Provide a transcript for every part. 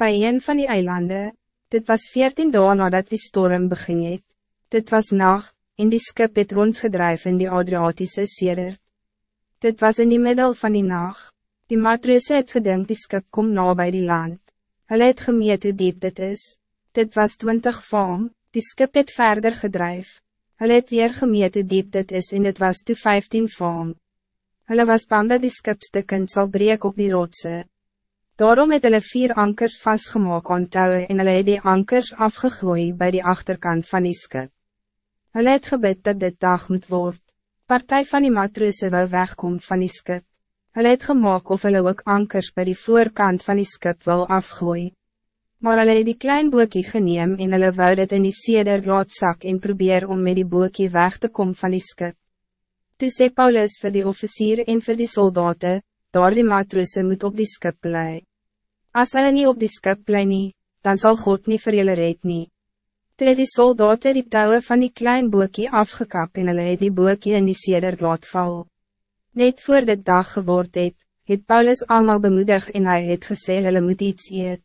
Bij een van die eilanden, dit was veertien dagen nadat die storm begin het, dit was nacht, en die skip het rondgedrijf in die Adriatische sedert. Dit was in die middel van die nacht, die matroose het gedink die skip kom na bij die land. Hulle het gemeet hoe diep dit is, dit was twintig faam, die skip het verder gedrijf. Hulle het weer gemeet hoe diep dit is en dit was toe vijftien faam. Hulle was bang dat die skipstukken sal breek op die rotse. Daarom het hulle vier ankers vastgemaak aan touwe en hulle het die ankers afgegooi bij die achterkant van die skip. Hulle het gebid dat dit dag moet worden. Partij van die matroose wil wegkom van die skip. Hulle het gemaakt of hulle ook ankers bij die voorkant van die skip wil afgooi. Maar hulle het die klein boekie geneem en hulle wou dit in die seder laatsak en probeer om met die boekie weg te komen van die skip. Toe sê Paulus vir die officier en vir die soldaten, daar die matroose moet op die skip bly. As hulle nie op die skip bly nie, dan zal God niet vir julle red nie. Toe het die soldaten die touwe van die klein boekie afgekap en hulle het die boekie in die seder laat val. Net voor dit dag geword het, het Paulus allemaal bemoedig en hij het gesê hulle moet iets eet.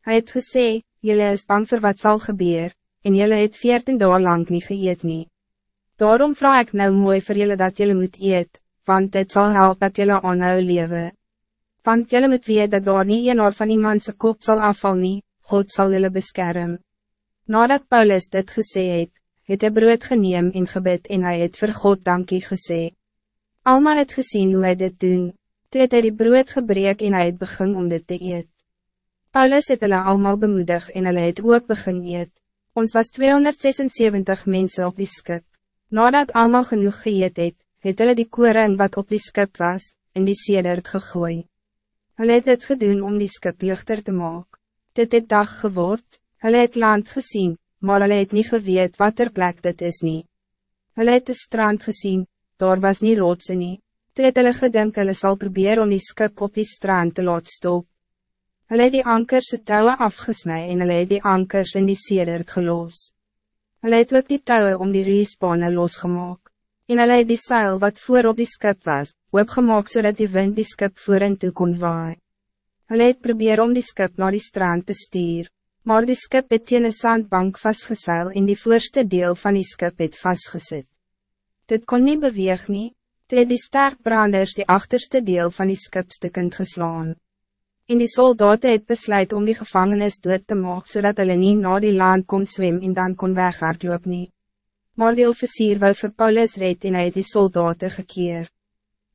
Hij het gesê, jullie is bang voor wat zal gebeuren, en jullie het veertien dagen lang niet geëet nie. Daarom vraag ik nou mooi voor jullie dat jullie moet eet, want het zal helpen dat jullie aanhou leven. Want jullie moet weet dat daar niet een oor van iemand kop zal afval nie, God zal jullie beschermen. Nadat Paulus dit gesê het, het hy brood geneem in gebed en hij het vir God dankie gesê. Alma het gezien hoe hij dit doen, toe het hy die brood gebreek en hy het begin om dit te eet. Paulus het hulle allemaal bemoedig en hulle het ook begin eet. Ons was 276 mensen op die skip. Nadat allemaal genoeg geëet het, het hulle die koring wat op die skip was, in die sedert gegooi. Hulle het het gedoen om die skip lichter te maken. Dit het dag geword, hulle het land gezien, maar hulle het niet geweet wat er plek dit is nie. Hulle het de strand gezien, daar was niet roodse nie. Toe het hulle gedink hulle sal probeer om die skip op die strand te laat stop. Hulle het die ankers se touwe afgesnij en hulle het die ankers in die sedert geloos. Hulle het ook die touwe om die reespane losgemaak. En hulle het die seil wat voor op die skip was, oopgemaak zodat die wind die skip voor en toe kon waai. Hulle het probeer om die skip naar die strand te stuur, maar die skip het teen een sandbank vastgeseil en die voorste deel van die skip het vastgezet. Dit kon niet beweeg nie, toe die sterk branders die achterste deel van die skipstukken geslaan. En die soldaten het besluit om die gevangenis dood te maken, zodat hulle nie na die land kon zwemmen en dan kon weghardloop nie. Maar die officier wil vir Paulus red en hy het die soldaten gekeer.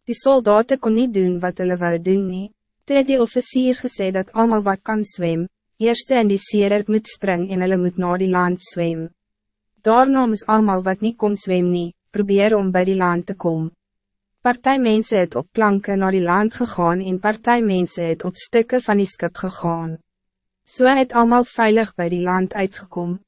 Die soldaten kon niet doen wat hulle wou doen nie. Toe het die officier gesê dat allemaal wat kan zwemmen, eerste in die sedert moet spring en hulle moet na die land zwemmen. Daarna is allemaal wat niet kon zwemmen nie, probeer om bij die land te komen. Partijmense het op planken naar die land gegaan en partijmense het op stukken van die skip gegaan. So het allemaal veilig bij die land uitgekomen.